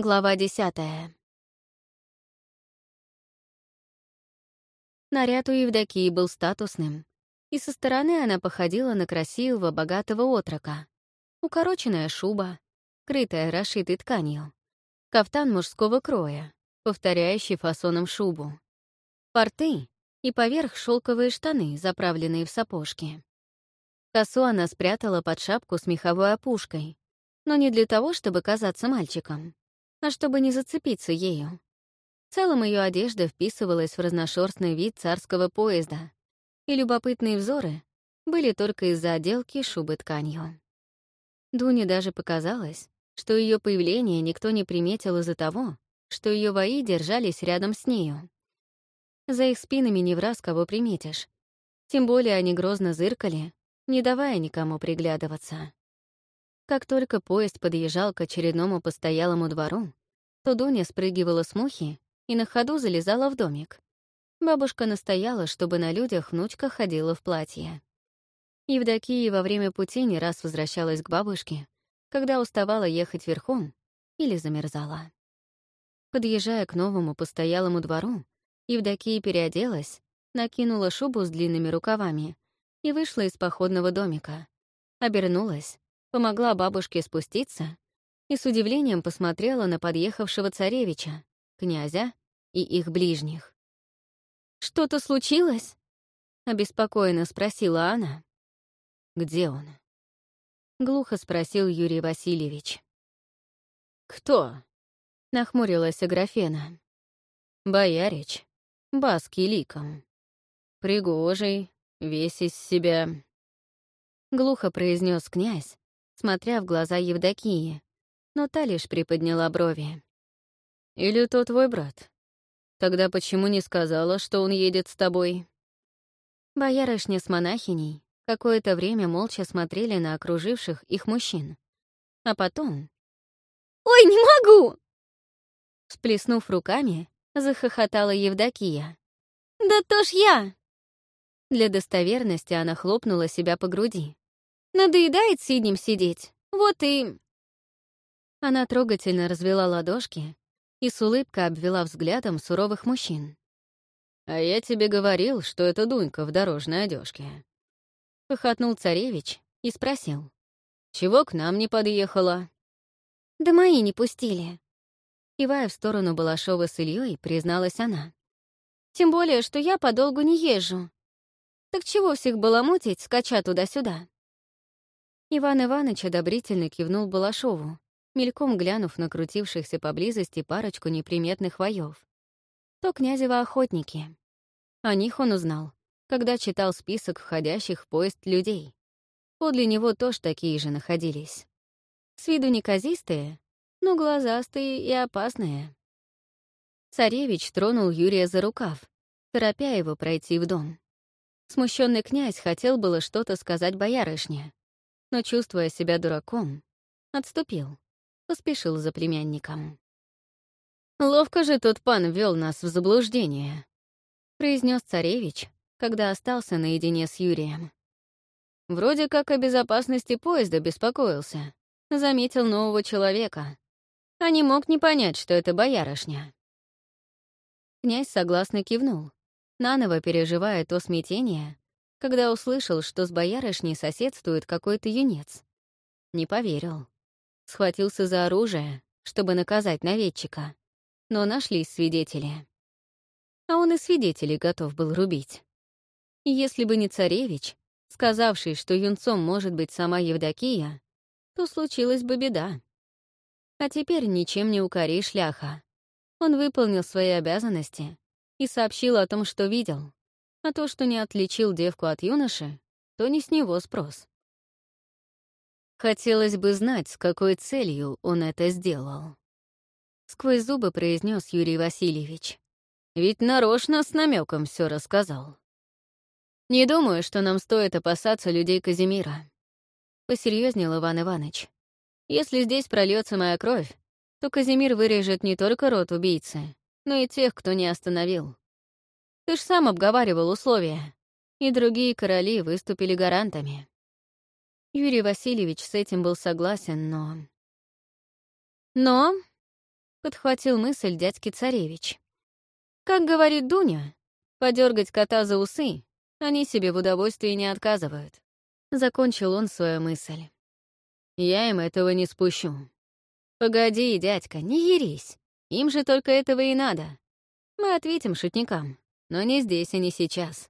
Глава десятая. Наряд у Евдокии был статусным, и со стороны она походила на красивого, богатого отрока. Укороченная шуба, крытая расшитой тканью, кафтан мужского кроя, повторяющий фасоном шубу, порты и поверх шелковые штаны, заправленные в сапожки. Косу она спрятала под шапку с меховой опушкой, но не для того, чтобы казаться мальчиком а чтобы не зацепиться ею. В целом ее одежда вписывалась в разношерстный вид царского поезда, и любопытные взоры были только из-за отделки шубы тканью. Дуне даже показалось, что ее появление никто не приметил из-за того, что ее вои держались рядом с нею. За их спинами не в раз кого приметишь. Тем более они грозно зыркали, не давая никому приглядываться. Как только поезд подъезжал к очередному постоялому двору, то Дуня спрыгивала с мухи и на ходу залезала в домик. Бабушка настояла, чтобы на людях внучка ходила в платье. Евдокия во время пути не раз возвращалась к бабушке, когда уставала ехать верхом или замерзала. Подъезжая к новому постоялому двору, Евдокия переоделась, накинула шубу с длинными рукавами и вышла из походного домика. Обернулась помогла бабушке спуститься и с удивлением посмотрела на подъехавшего царевича, князя и их ближних. «Что-то случилось?» — обеспокоенно спросила она. «Где он?» — глухо спросил Юрий Васильевич. «Кто?» — нахмурилась Аграфена. «Боярич, баский ликом. Пригожий, весь из себя». Глухо произнес князь, смотря в глаза Евдокии, но та лишь приподняла брови. «Или то твой брат? Тогда почему не сказала, что он едет с тобой?» Боярышня с монахиней какое-то время молча смотрели на окруживших их мужчин. А потом... «Ой, не могу!» Сплеснув руками, захохотала Евдокия. «Да то ж я!» Для достоверности она хлопнула себя по груди. Надоедает сиднем сидеть. Вот и...» Она трогательно развела ладошки и с улыбкой обвела взглядом суровых мужчин. «А я тебе говорил, что это Дунька в дорожной одежке. Похотнул царевич и спросил. «Чего к нам не подъехала?» «Да мои не пустили», Кивая в сторону Балашова с Ильей, призналась она. «Тем более, что я подолгу не езжу. Так чего всех баламутить, скача туда-сюда?» Иван Иванович одобрительно кивнул Балашову, мельком глянув на крутившихся поблизости парочку неприметных воев. То князева охотники. О них он узнал, когда читал список входящих в поезд людей. Подле него тоже такие же находились. С виду неказистые, но глазастые и опасные. Царевич тронул Юрия за рукав, торопя его пройти в дом. Смущенный князь хотел было что-то сказать боярышне, но, чувствуя себя дураком, отступил, поспешил за племянником. «Ловко же тот пан вел нас в заблуждение», — произнес царевич, когда остался наедине с Юрием. Вроде как о безопасности поезда беспокоился, заметил нового человека, а не мог не понять, что это боярышня. Князь согласно кивнул, наново переживая то смятение, когда услышал, что с боярышней соседствует какой-то юнец. Не поверил. Схватился за оружие, чтобы наказать наведчика. Но нашлись свидетели. А он и свидетелей готов был рубить. Если бы не царевич, сказавший, что юнцом может быть сама Евдокия, то случилась бы беда. А теперь ничем не укори шляха. Он выполнил свои обязанности и сообщил о том, что видел. А то, что не отличил девку от юноши, то не с него спрос. Хотелось бы знать, с какой целью он это сделал. Сквозь зубы произнес Юрий Васильевич. Ведь нарочно с намеком все рассказал. Не думаю, что нам стоит опасаться людей Казимира. Посерьезнел Иван Иванович. Если здесь прольется моя кровь, то Казимир вырежет не только рот убийцы, но и тех, кто не остановил. Ты ж сам обговаривал условия. И другие короли выступили гарантами. Юрий Васильевич с этим был согласен, но... Но подхватил мысль дядьки царевич. Как говорит Дуня, подергать кота за усы они себе в удовольствии не отказывают. Закончил он свою мысль. Я им этого не спущу. Погоди, дядька, не ерись. Им же только этого и надо. Мы ответим шутникам, но не здесь и не сейчас.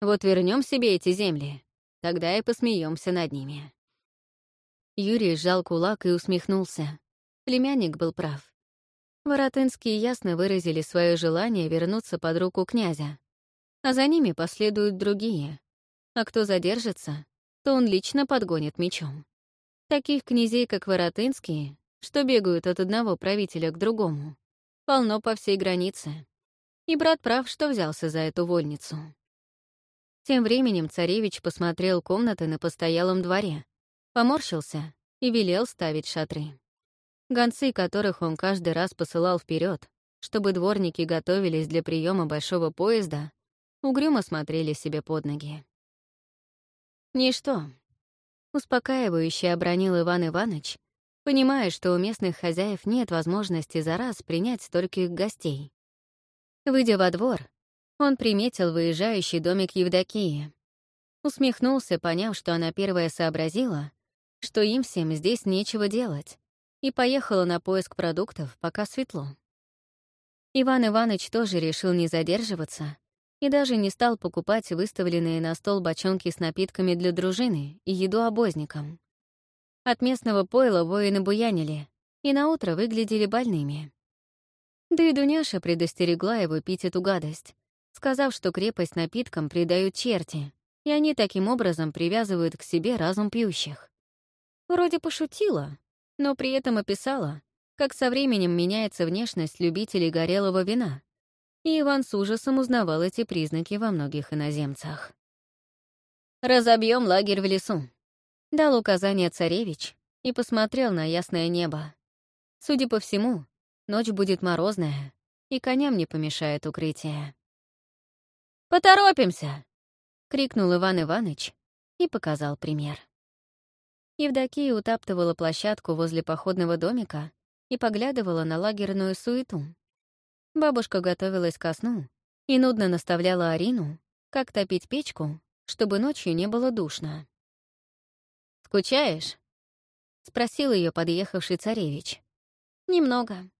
Вот вернем себе эти земли, тогда и посмеемся над ними. Юрий сжал кулак и усмехнулся. Племянник был прав. Воротынские ясно выразили свое желание вернуться под руку князя, а за ними последуют другие. А кто задержится, то он лично подгонит мечом. Таких князей, как Воротынские, что бегают от одного правителя к другому, полно по всей границе. И брат прав, что взялся за эту вольницу. Тем временем царевич посмотрел комнаты на постоялом дворе, поморщился и велел ставить шатры. Гонцы, которых он каждый раз посылал вперед, чтобы дворники готовились для приема большого поезда, угрюмо смотрели себе под ноги. «Ничто», — успокаивающе обронил Иван Иванович, понимая, что у местных хозяев нет возможности за раз принять стольких гостей. Выйдя во двор, он приметил выезжающий домик Евдокии. Усмехнулся, поняв, что она первая сообразила, что им всем здесь нечего делать, и поехала на поиск продуктов, пока светло. Иван Иванович тоже решил не задерживаться и даже не стал покупать выставленные на стол бочонки с напитками для дружины и еду обозникам. От местного пойла воины буянили и наутро выглядели больными. Да и Дуняша предостерегла его пить эту гадость, сказав, что крепость напиткам придают черти, и они таким образом привязывают к себе разум пьющих. Вроде пошутила, но при этом описала, как со временем меняется внешность любителей горелого вина. И Иван с ужасом узнавал эти признаки во многих иноземцах. «Разобьем лагерь в лесу», — дал указание царевич и посмотрел на ясное небо. Судя по всему, ночь будет морозная, и коням не помешает укрытие. «Поторопимся!» — крикнул Иван Иваныч и показал пример. Евдокия утаптывала площадку возле походного домика и поглядывала на лагерную суету. Бабушка готовилась ко сну и нудно наставляла Арину, как топить печку, чтобы ночью не было душно. «Скучаешь?» — спросил ее подъехавший царевич. «Немного.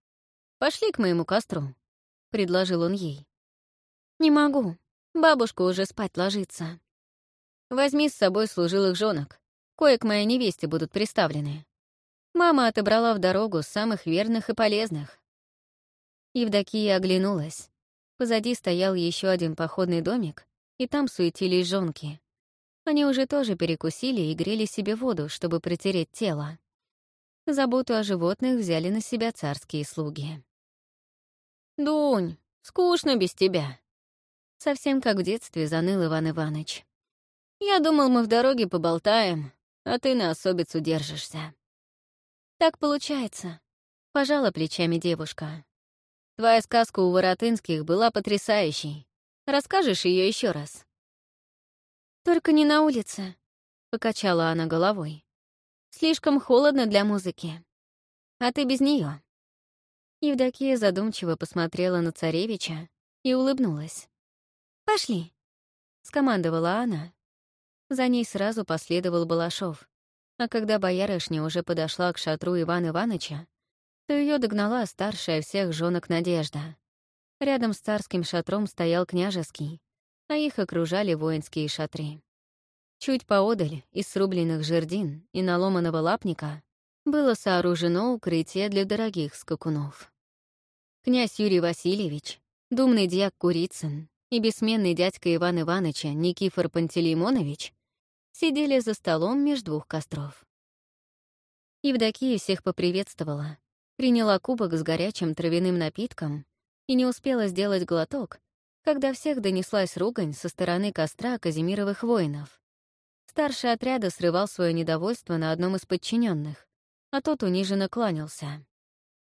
Пошли к моему костру», — предложил он ей. «Не могу. Бабушка уже спать ложится. Возьми с собой служилых жонок. Кое к моей невесте будут приставлены. Мама отобрала в дорогу самых верных и полезных. Евдокия оглянулась. Позади стоял еще один походный домик, и там суетились жонки. Они уже тоже перекусили и грели себе воду, чтобы протереть тело. Заботу о животных взяли на себя царские слуги. «Дунь, скучно без тебя!» Совсем как в детстве заныл Иван Иванович. «Я думал, мы в дороге поболтаем, а ты на особицу держишься. Так получается. Пожала плечами девушка. Твоя сказка у Воротынских была потрясающей. Расскажешь ее еще раз? Только не на улице, покачала она головой. Слишком холодно для музыки. А ты без нее. Евдокия задумчиво посмотрела на царевича и улыбнулась. «Пошли», — скомандовала она, за ней сразу последовал Балашов. А когда боярышня уже подошла к шатру Ивана Ивановича, то ее догнала старшая всех жёнок Надежда. Рядом с царским шатром стоял княжеский, а их окружали воинские шатры. Чуть поодаль, из срубленных жердин и наломанного лапника, было сооружено укрытие для дорогих скакунов. Князь Юрий Васильевич, думный дьяк Курицын и бессменный дядька Ивана Ивановича Никифор Пантелеймонович сидели за столом между двух костров. Евдокия всех поприветствовала, приняла кубок с горячим травяным напитком и не успела сделать глоток, когда всех донеслась ругань со стороны костра Казимировых воинов. Старший отряда срывал свое недовольство на одном из подчиненных, а тот униженно кланялся.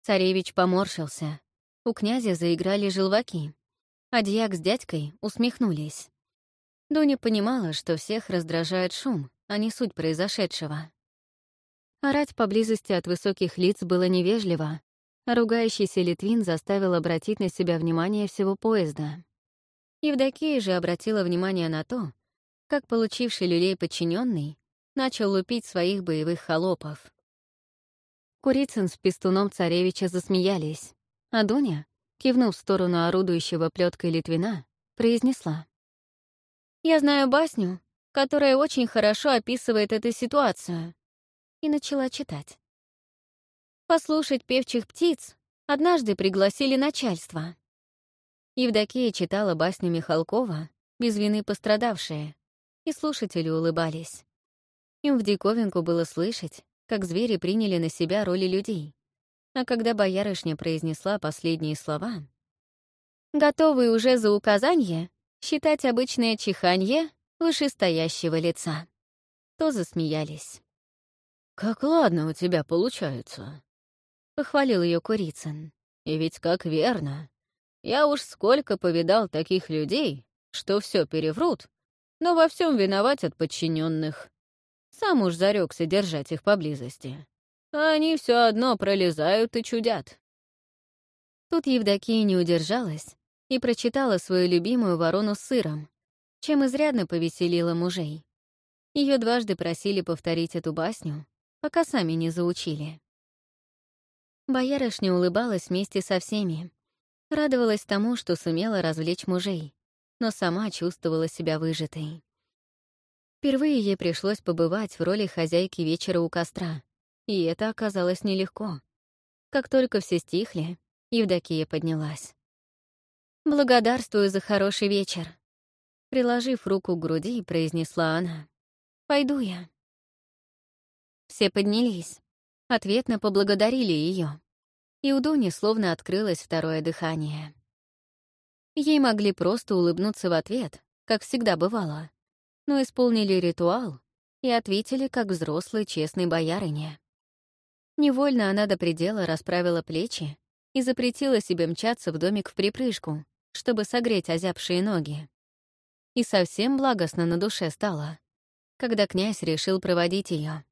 Царевич поморщился. У князя заиграли желваки, а дьяк с дядькой усмехнулись. Дуня понимала, что всех раздражает шум, а не суть произошедшего. Орать поблизости от высоких лиц было невежливо, ругающийся Литвин заставил обратить на себя внимание всего поезда. Евдокия же обратила внимание на то, как получивший люлей подчиненный начал лупить своих боевых холопов. Курицын с пестуном царевича засмеялись, а Дуня, кивнув в сторону орудующего плеткой Литвина, произнесла. «Я знаю басню, которая очень хорошо описывает эту ситуацию», и начала читать. Послушать певчих птиц однажды пригласили начальство. Евдокия читала басню Михалкова «Без вины пострадавшие», и слушатели улыбались. Им в диковинку было слышать, как звери приняли на себя роли людей. А когда боярышня произнесла последние слова, «Готовы уже за указание считать обычное чиханье вышестоящего лица», то засмеялись. «Как ладно у тебя получается», — похвалил ее Курицын. «И ведь как верно. Я уж сколько повидал таких людей, что все переврут, но во всем виноватят подчиненных. Сам уж зарекся держать их поблизости. А они все одно пролезают и чудят. Тут Евдокия не удержалась и прочитала свою любимую ворону с сыром, чем изрядно повеселила мужей. Ее дважды просили повторить эту басню, пока сами не заучили. Боярышня улыбалась вместе со всеми, радовалась тому, что сумела развлечь мужей, но сама чувствовала себя выжатой. Впервые ей пришлось побывать в роли хозяйки вечера у костра, и это оказалось нелегко. Как только все стихли, Евдокия поднялась. «Благодарствую за хороший вечер», — приложив руку к груди, произнесла она. «Пойду я». Все поднялись, ответно поблагодарили ее, и у Дуни словно открылось второе дыхание. Ей могли просто улыбнуться в ответ, как всегда бывало, но исполнили ритуал и ответили как взрослый честный боярыне. Невольно она до предела расправила плечи и запретила себе мчаться в домик в припрыжку, чтобы согреть озябшие ноги. И совсем благостно на душе стало, когда князь решил проводить ее.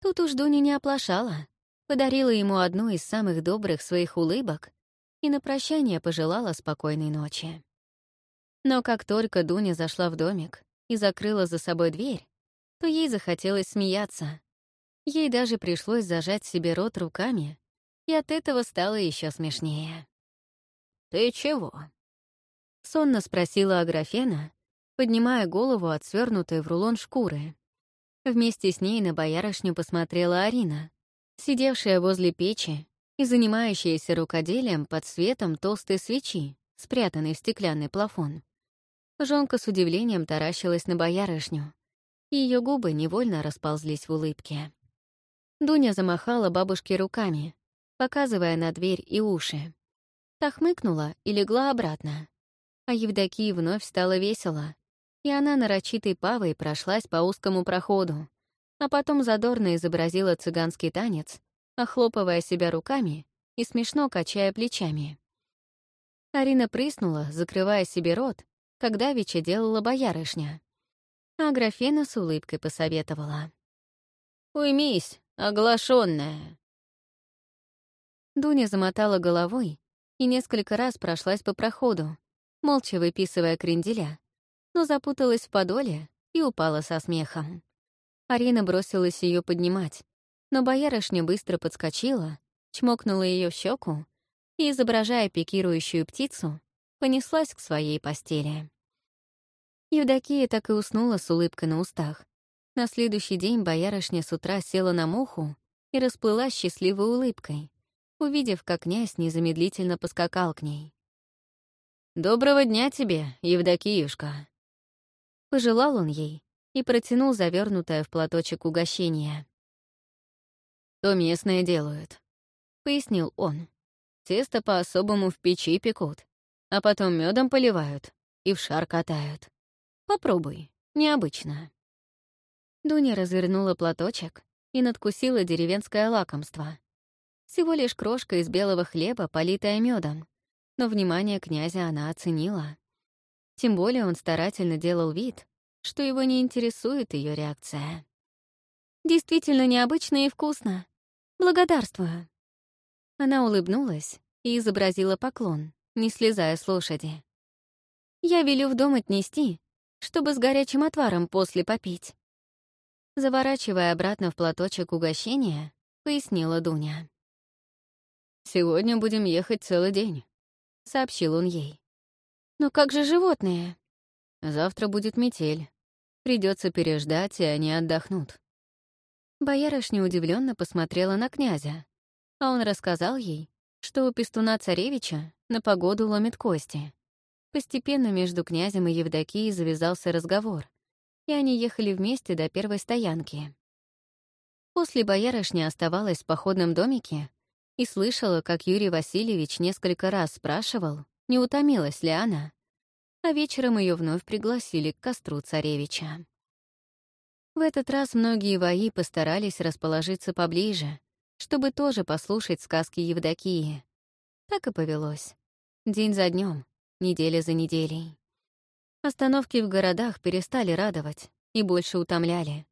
Тут уж Дуня не оплошала, подарила ему одну из самых добрых своих улыбок и на прощание пожелала спокойной ночи. Но как только Дуня зашла в домик и закрыла за собой дверь, то ей захотелось смеяться. Ей даже пришлось зажать себе рот руками, и от этого стало еще смешнее. «Ты чего?» — сонно спросила Аграфена, поднимая голову от свернутой в рулон шкуры. Вместе с ней на боярышню посмотрела Арина, сидевшая возле печи и занимающаяся рукоделием под светом толстой свечи, спрятанной в стеклянный плафон. Жонка с удивлением таращилась на боярышню, ее губы невольно расползлись в улыбке. Дуня замахала бабушке руками, показывая на дверь и уши. Та хмыкнула и легла обратно. А Евдокии вновь стало весело, и она нарочитой павой прошлась по узкому проходу, а потом задорно изобразила цыганский танец, охлопывая себя руками и смешно качая плечами. Арина прыснула, закрывая себе рот, когда Вича делала боярышня. А Графена с улыбкой посоветовала. «Уймись, оглашенная. Дуня замотала головой и несколько раз прошлась по проходу, молча выписывая кренделя, но запуталась в подоле и упала со смехом. Арина бросилась ее поднимать, но боярышня быстро подскочила, чмокнула ее в щеку и, изображая пикирующую птицу, понеслась к своей постели. Евдокия так и уснула с улыбкой на устах. На следующий день боярышня с утра села на муху и расплылась счастливой улыбкой, увидев, как князь незамедлительно поскакал к ней. «Доброго дня тебе, Евдокиюшка!» Пожелал он ей и протянул завернутое в платочек угощение то местные делают», — пояснил он. «Тесто по-особому в печи пекут, а потом медом поливают и в шар катают. Попробуй, необычно». Дуня развернула платочек и надкусила деревенское лакомство. Всего лишь крошка из белого хлеба, политая медом, но внимание князя она оценила. Тем более он старательно делал вид, что его не интересует ее реакция. «Действительно необычно и вкусно. Благодарствую». Она улыбнулась и изобразила поклон, не слезая с лошади. «Я велю в дом отнести, чтобы с горячим отваром после попить». Заворачивая обратно в платочек угощения, пояснила Дуня. «Сегодня будем ехать целый день», — сообщил он ей. «Но как же животные?» «Завтра будет метель. Придется переждать, и они отдохнут». Боярышня удивленно посмотрела на князя, а он рассказал ей, что у пестуна царевича на погоду ломит кости. Постепенно между князем и Евдокией завязался разговор, и они ехали вместе до первой стоянки. После боярышня оставалась в походном домике и слышала, как Юрий Васильевич несколько раз спрашивал, не утомилась ли она, а вечером ее вновь пригласили к костру царевича. В этот раз многие вои постарались расположиться поближе, чтобы тоже послушать сказки Евдокии. Так и повелось. День за днем, неделя за неделей. Остановки в городах перестали радовать и больше утомляли.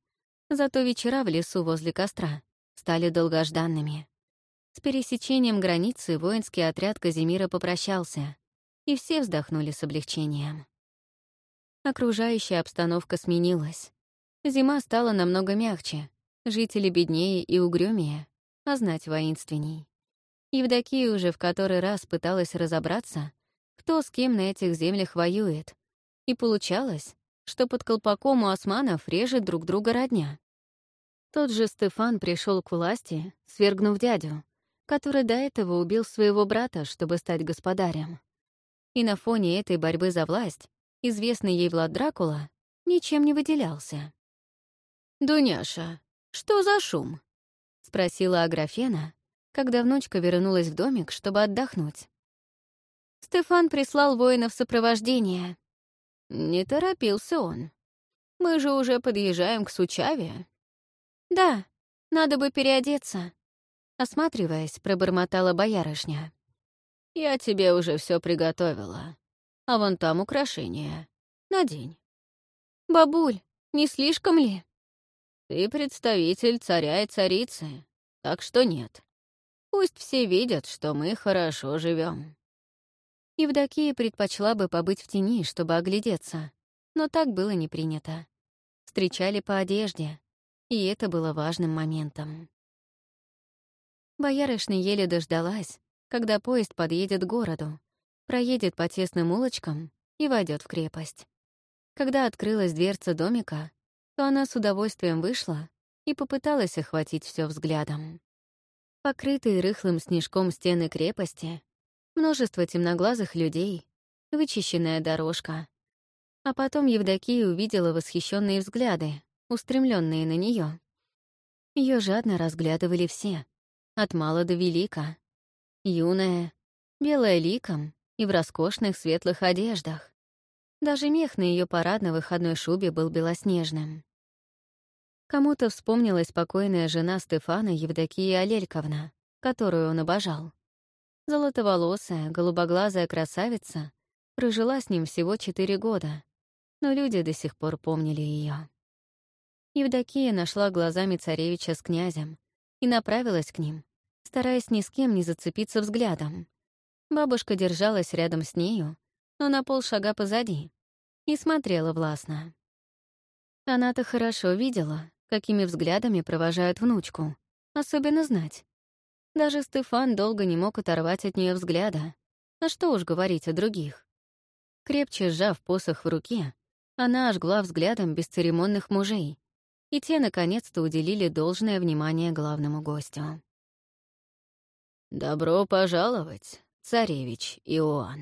Зато вечера в лесу возле костра стали долгожданными. С пересечением границы воинский отряд Казимира попрощался, и все вздохнули с облегчением. Окружающая обстановка сменилась. Зима стала намного мягче, жители беднее и угрюмее, а знать воинственней. Евдокия уже в который раз пыталась разобраться, кто с кем на этих землях воюет, и получалось, что под колпаком у османов режет друг друга родня. Тот же Стефан пришел к власти, свергнув дядю, который до этого убил своего брата, чтобы стать господарем. И на фоне этой борьбы за власть известный ей Влад Дракула ничем не выделялся. «Дуняша, что за шум?» — спросила Аграфена, когда внучка вернулась в домик, чтобы отдохнуть. Стефан прислал воинов сопровождения. Не торопился он. Мы же уже подъезжаем к Сучаве. Да, надо бы переодеться. Осматриваясь, пробормотала боярышня. Я тебе уже все приготовила. А вон там украшения. Надень. Бабуль, не слишком ли? Ты представитель царя и царицы, так что нет. Пусть все видят, что мы хорошо живем. Евдокия предпочла бы побыть в тени, чтобы оглядеться, но так было не принято. Встречали по одежде, и это было важным моментом. Боярышня еле дождалась, когда поезд подъедет к городу, проедет по тесным улочкам и войдет в крепость. Когда открылась дверца домика, то она с удовольствием вышла и попыталась охватить все взглядом. Покрытые рыхлым снежком стены крепости множество темноглазых людей, вычищенная дорожка. А потом Евдокия увидела восхищенные взгляды, устремленные на нее. Ее жадно разглядывали все, от мала до велика. Юная, белая ликом и в роскошных светлых одеждах. Даже мех на ее парадно-выходной шубе был белоснежным. Кому-то вспомнилась покойная жена Стефана Евдокия Алельковна, которую он обожал. Золотоволосая, голубоглазая красавица прожила с ним всего четыре года, но люди до сих пор помнили ее. Евдокия нашла глазами царевича с князем и направилась к ним, стараясь ни с кем не зацепиться взглядом. Бабушка держалась рядом с нею, но на полшага позади, и смотрела властно. Она-то хорошо видела, какими взглядами провожают внучку, особенно знать. Даже Стефан долго не мог оторвать от нее взгляда. А что уж говорить о других. Крепче сжав посох в руке, она ожгла взглядом бесцеремонных мужей, и те наконец-то уделили должное внимание главному гостю. «Добро пожаловать, царевич Иоанн!»